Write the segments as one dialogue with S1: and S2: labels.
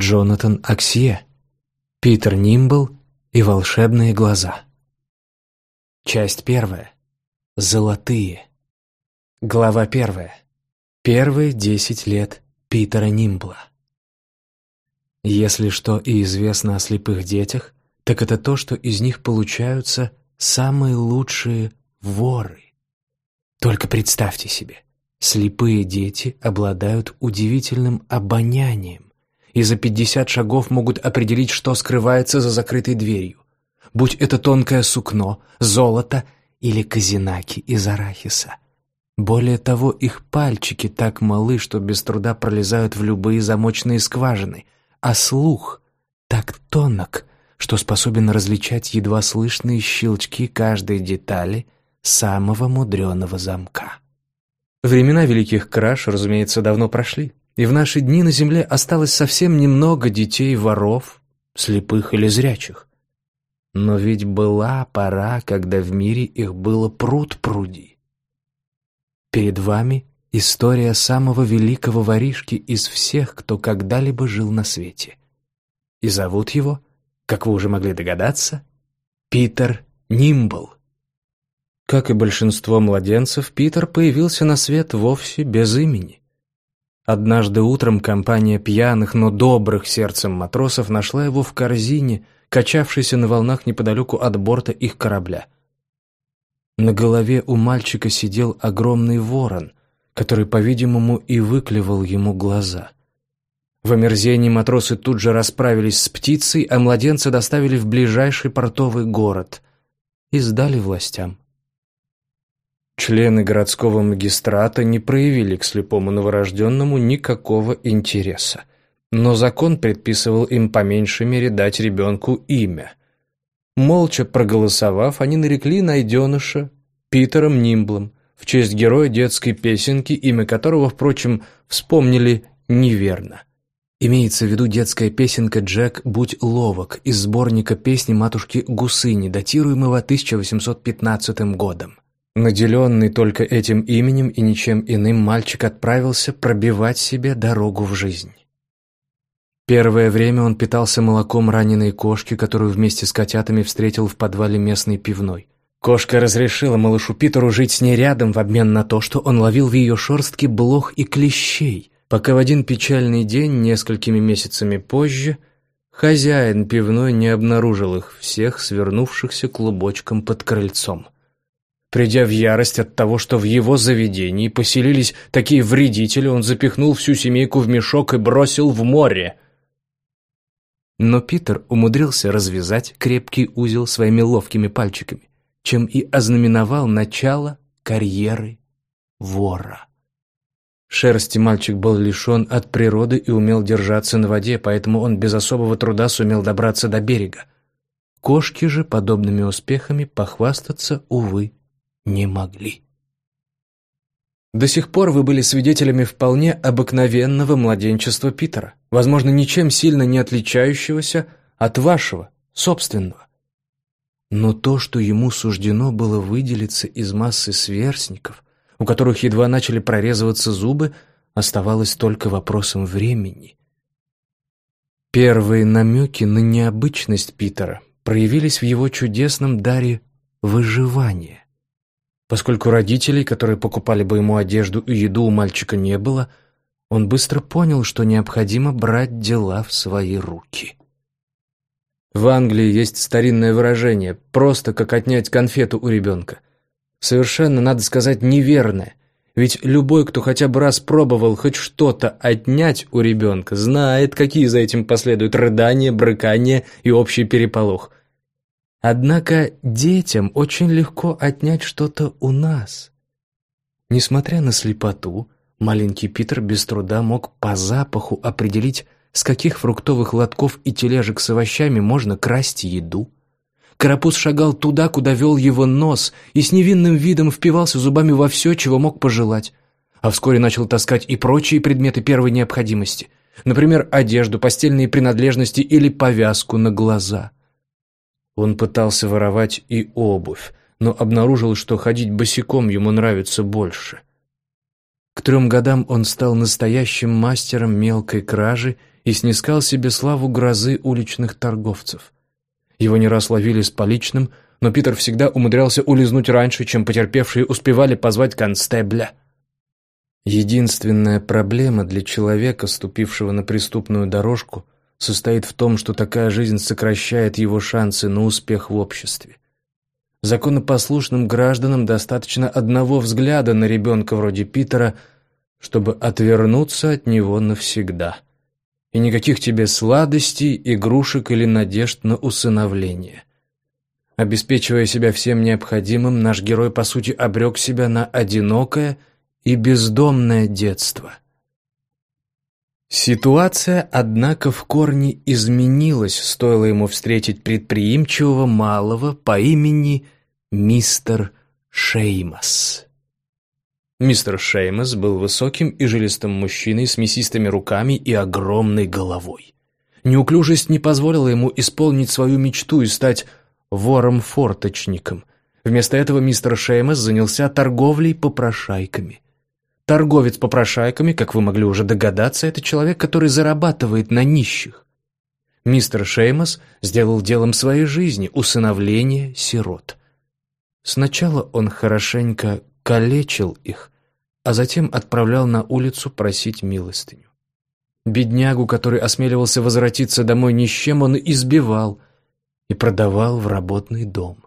S1: Джонатан Аксье, Питер Нимбл и волшебные глаза. Часть первая. Золотые. Глава первая. Первые десять лет Питера Нимбла. Если что и известно о слепых детях, так это то, что из них получаются самые лучшие воры. Только представьте себе, слепые дети обладают удивительным обонянием и за пятьдесят шагов могут определить, что скрывается за закрытой дверью, будь это тонкое сукно, золото или казинаки из арахиса. Более того, их пальчики так малы, что без труда пролезают в любые замочные скважины, а слух так тонок, что способен различать едва слышные щелчки каждой детали самого мудреного замка. Времена великих краж, разумеется, давно прошли, и в наши дни на земле осталось совсем немного детей-воров, слепых или зрячих. Но ведь была пора, когда в мире их было пруд-пруди. Перед вами история самого великого воришки из всех, кто когда-либо жил на свете. И зовут его, как вы уже могли догадаться, Питер Нимбл. Как и большинство младенцев, Питер появился на свет вовсе без имени. Однажды утром компания пьяных, но добрых сердцем матросов нашла его в корзине, качавшейся на волнах неподалеку от борта их корабля – на голове у мальчика сидел огромный ворон, который, по-видимому, и выклевал ему глаза. В омерзении матросы тут же расправились с птицей, а младенца доставили в ближайший портовый город и сдали властям. Члены городского магистрата не проявили к слепому новорожденному никакого интереса, но закон предписывал им по меньшей мере дать ребенку имя – Молча проголосовав, они нарекли найденыша Питером Нимблом в честь героя детской песенки, имя которого, впрочем, вспомнили неверно. Имеется в виду детская песенка «Джек, будь ловок» из сборника песни матушки Гусыни, датируемого 1815 годом. Наделенный только этим именем и ничем иным, мальчик отправился пробивать себе дорогу в жизнь. Первое время он питался молоком раненой кошки, которую вместе с котятами встретил в подвале местной пивной. Кошка разрешила малышу Питеру жить с ней рядом в обмен на то, что он ловил в ее шерстке блох и клещей, пока в один печальный день, несколькими месяцами позже, хозяин пивной не обнаружил их всех, свернувшихся клубочком под крыльцом. Придя в ярость от того, что в его заведении поселились такие вредители, он запихнул всю семейку в мешок и бросил в море – но Питер умудрился развязать крепкий узел своими ловкими пальчиками, чем и ознаменовал начало карьеры вора. Шерсти мальчик был лишен от природы и умел держаться на воде, поэтому он без особого труда сумел добраться до берега. Кошки же подобными успехами похвастаться, увы, не могли. До сих пор вы были свидетелями вполне обыкновенного младенчества Питера, возможно, ничем сильно не отличающегося от вашего, собственного. Но то, что ему суждено было выделиться из массы сверстников, у которых едва начали прорезываться зубы, оставалось только вопросом времени. Первые намеки на необычность Питера проявились в его чудесном даре выживания. Поскольку родителей, которые покупали бы ему одежду и еду, у мальчика не было, он быстро понял, что необходимо брать дела в свои руки. В Англии есть старинное выражение «просто как отнять конфету у ребенка». Совершенно, надо сказать, неверное. Ведь любой, кто хотя бы раз пробовал хоть что-то отнять у ребенка, знает, какие за этим последуют рыдания, брыкания и общий переполох – Однако детям очень легко отнять что-то у нас. Несмотря на слепоту, маленький Питер без труда мог по запаху определить, с каких фруктовых лотков и тележек с овощами можно красть еду. Карапуз шагал туда, куда вел его нос, и с невинным видом впивался зубами во все, чего мог пожелать. А вскоре начал таскать и прочие предметы первой необходимости, например, одежду, постельные принадлежности или повязку на глаза – он пытался воровать и обувь, но обнаружил, что ходить босиком ему нравится больше. К трем годам он стал настоящим мастером мелкой кражи и снискал себе славу грозы уличных торговцев. Его не раз ловили с поличным, но Питер всегда умудрялся улизнуть раньше, чем потерпевшие успевали позвать констебля. Единственная проблема для человека, ступившего на преступную дорожку, состоит в том, что такая жизнь сокращает его шансы на успех в обществе. Законопослушным гражданам достаточно одного взгляда на ребенка вроде Питера, чтобы отвернуться от него навсегда. И никаких тебе сладостей, игрушек или надежд на усыновление. Обеспечивая себя всем необходимым, наш герой, по сути, обрек себя на одинокое и бездомное детство. Ситуация, однако, в корне изменилась, стоило ему встретить предприимчивого малого по имени мистер Шеймас. Мистер Шеймас был высоким и жилистым мужчиной с мясистыми руками и огромной головой. Неуклюжесть не позволила ему исполнить свою мечту и стать вором-форточником. Вместо этого мистер Шеймас занялся торговлей попрошайками – Торговец попрошайками, как вы могли уже догадаться, это человек, который зарабатывает на нищих. Мистер Шеймос сделал делом своей жизни усыновление сирот. Сначала он хорошенько калечил их, а затем отправлял на улицу просить милостыню. Беднягу, который осмеливался возвратиться домой ни с чем, он избивал и продавал в работный дом.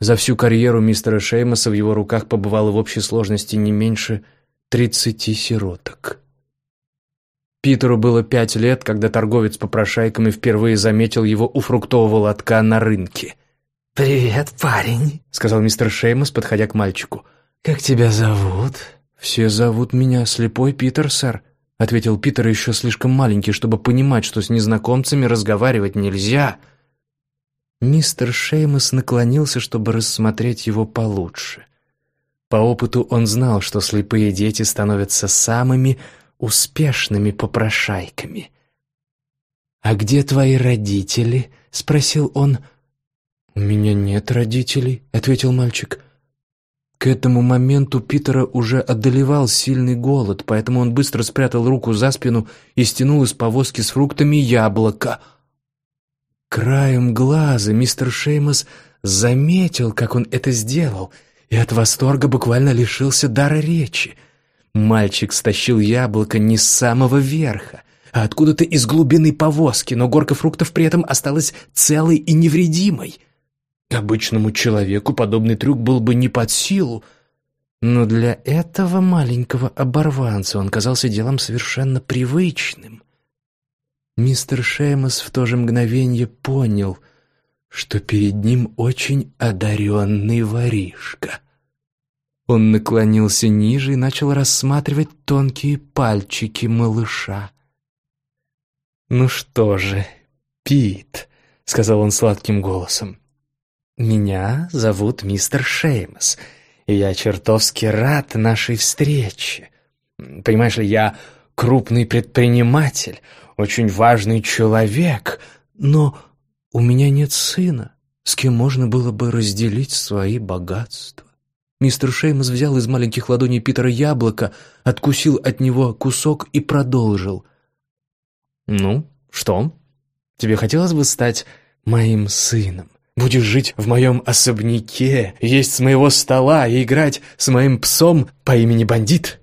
S1: За всю карьеру мистера Шеймоса в его руках побывало в общей сложности не меньше – тридцати сироток. Питеру было пять лет, когда торговец попрошайками впервые заметил его у фруктового лотка на рынке.
S2: «Привет, парень», — сказал мистер Шеймус, подходя к мальчику. «Как тебя зовут?»
S1: «Все зовут меня Слепой Питер, сэр», — ответил Питер еще слишком маленький, чтобы понимать, что с незнакомцами разговаривать нельзя. Мистер Шеймус наклонился, чтобы рассмотреть его получше. По опыту он знал, что слепые дети становятся самыми успешными попрошайками. «А где твои родители?» — спросил он. «У меня нет родителей», — ответил мальчик. К этому моменту Питера уже одолевал сильный голод, поэтому он быстро спрятал руку за спину и стянул из повозки с фруктами яблоко. Краем глаза мистер Шеймос заметил, как он это сделал — и от восторга буквально лишился дара речи. Мальчик стащил яблоко не с самого верха, а откуда-то из глубины повозки, но горка фруктов при этом осталась целой и невредимой. Обычному человеку подобный трюк был бы не под силу, но для этого маленького оборванца он казался делом совершенно привычным. Мистер Шеймос в то же мгновение понял — что перед ним очень одаренный воришка. Он наклонился ниже и начал рассматривать тонкие пальчики малыша. «Ну что же, Пит», — сказал он сладким голосом, — «меня зовут мистер Шеймс, и я чертовски рад нашей встрече. Понимаешь ли, я крупный предприниматель, очень важный человек, но у меня нет сына, с кем можно было бы разделить свои богатства. Мистер Шеймс взял из маленьких ладоней Питера яблоко, откусил от него кусок и продолжил. «Ну, что? Тебе хотелось бы стать моим сыном? Будешь жить в моем особняке, есть с моего стола и играть с моим псом по имени Бандит?»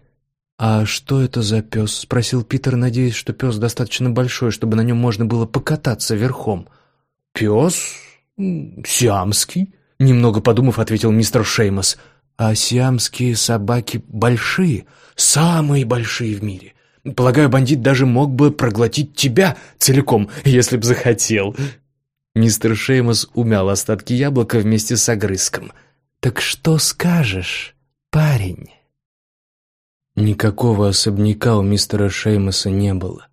S1: «А что это за пес?» — спросил Питер, надеясь, что пес достаточно большой, чтобы на нем можно было покататься верхом. «Пес? Сиамский?» Немного подумав, ответил мистер Шеймос. «А сиамские собаки большие, самые большие в мире. Полагаю, бандит даже мог бы проглотить тебя целиком, если б захотел». Мистер Шеймос умял остатки яблока вместе с огрызком. «Так что скажешь, парень?» Никакого особняка у мистера Шеймоса не было.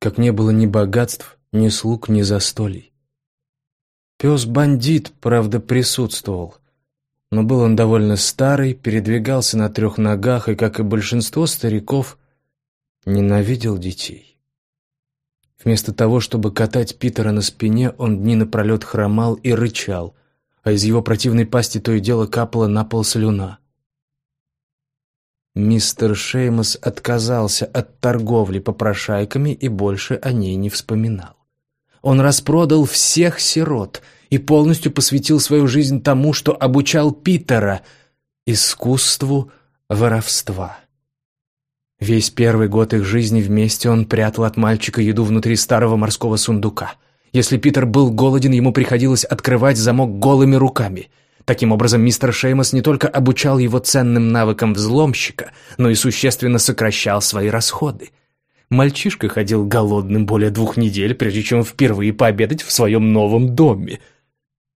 S1: Как не было ни богатств, ни слуг, ни застолий. Пес-бандит, правда, присутствовал. Но был он довольно старый, передвигался на трех ногах и, как и большинство стариков, ненавидел детей. Вместо того, чтобы катать Питера на спине, он дни напролет хромал и рычал, а из его противной пасти то и дело капала на пол слюна. Мистер Шеймос отказался от торговли попрошайками и больше о ней не вспоминал. Он распродал всех сирот и полностью посвятил свою жизнь тому, что обучал Питера — искусству воровства. Весь первый год их жизни вместе он прятал от мальчика еду внутри старого морского сундука. Если Питер был голоден, ему приходилось открывать замок голыми руками. Таким образом, мистер Шеймос не только обучал его ценным навыкам взломщика, но и существенно сокращал свои расходы. Мальчишка ходил голодным более двух недель, прежде чем впервые пообедать в своем новом доме.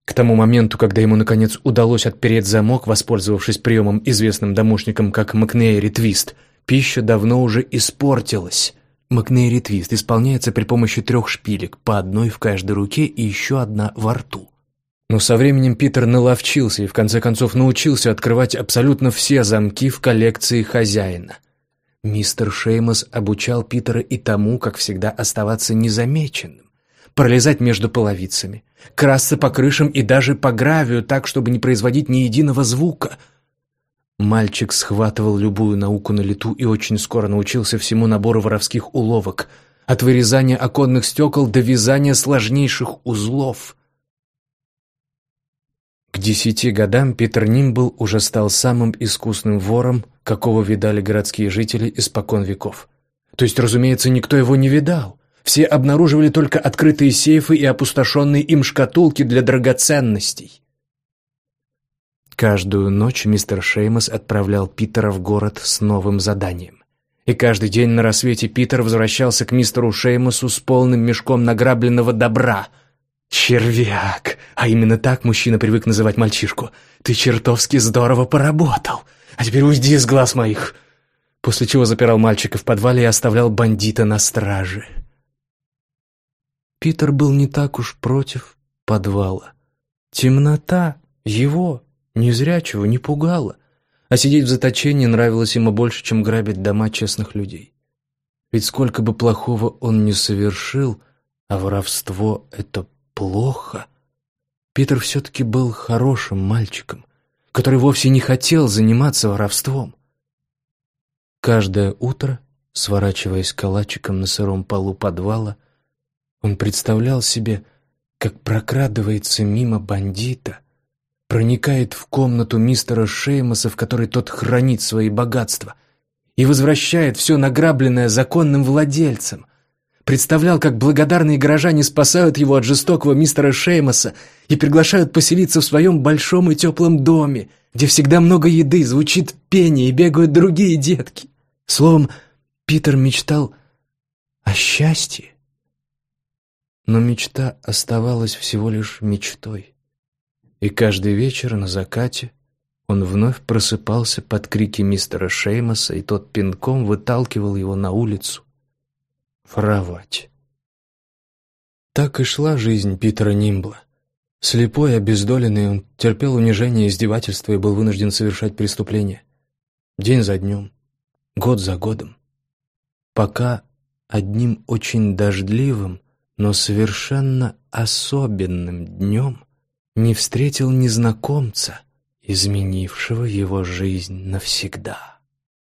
S1: К тому моменту, когда ему наконец удалось отпереть замок, воспользовавшись приемом, известным домушником как Макнейри Твист – Пища давно уже испортилась. Макнейри твист исполняется при помощи трех шпилек, по одной в каждой руке и еще одна во рту. Но со временем Питер наловчился и в конце концов научился открывать абсолютно все замки в коллекции хозяина. Мистер Шеймос обучал Питера и тому, как всегда оставаться незамеченным, пролезать между половицами, красться по крышам и даже по гравию так, чтобы не производить ни единого звука — Мальчик схватывал любую науку на лету и очень скоро научился всему набору воровских уловок, от вырезания оконных стекол до вязания сложнейших узлов. К десяти годам Питер Нимбл уже стал самым искусным вором, какого видали городские жители испокон веков. То есть, разумеется, никто его не видал. Все обнаруживали только открытые сейфы и опустошенные им шкатулки для драгоценностей. Каждую ночь мистер Шеймос отправлял Питера в город с новым заданием. И каждый день на рассвете Питер возвращался к мистеру Шеймосу с полным мешком награбленного добра. «Червяк!» А именно так мужчина привык называть мальчишку. «Ты чертовски здорово поработал! А теперь уйди из глаз моих!» После чего запирал мальчика в подвале и оставлял бандита на страже. Питер был не так уж против подвала. Темнота его Незрячего не пугало, а сидеть в заточении нравилось ему больше, чем грабить дома честных людей. Ведь сколько бы плохого он ни совершил, а воровство — это плохо, Питер все-таки был хорошим мальчиком, который вовсе не хотел заниматься воровством. Каждое утро, сворачиваясь калачиком на сыром полу подвала, он представлял себе, как прокрадывается мимо бандита, проникает в комнату мистера Шеймоса, в которой тот хранит свои богатства, и возвращает все награбленное законным владельцам. Представлял, как благодарные горожане спасают его от жестокого мистера Шеймоса и приглашают поселиться в своем большом и теплом доме, где всегда много еды, звучит пение и бегают другие детки. Словом, Питер мечтал о счастье. Но мечта оставалась всего лишь мечтой. И каждый вечер на закате он вновь просыпался под крики мистера Шеймоса, и тот пинком выталкивал его на улицу воровать. Так и шла жизнь Питера Нимбла. Слепой, обездоленный, он терпел унижение и издевательство и был вынужден совершать преступления. День за днем, год за годом. Пока одним очень дождливым, но совершенно особенным днем не встретил незнакомца, изменившего его жизнь навсегда.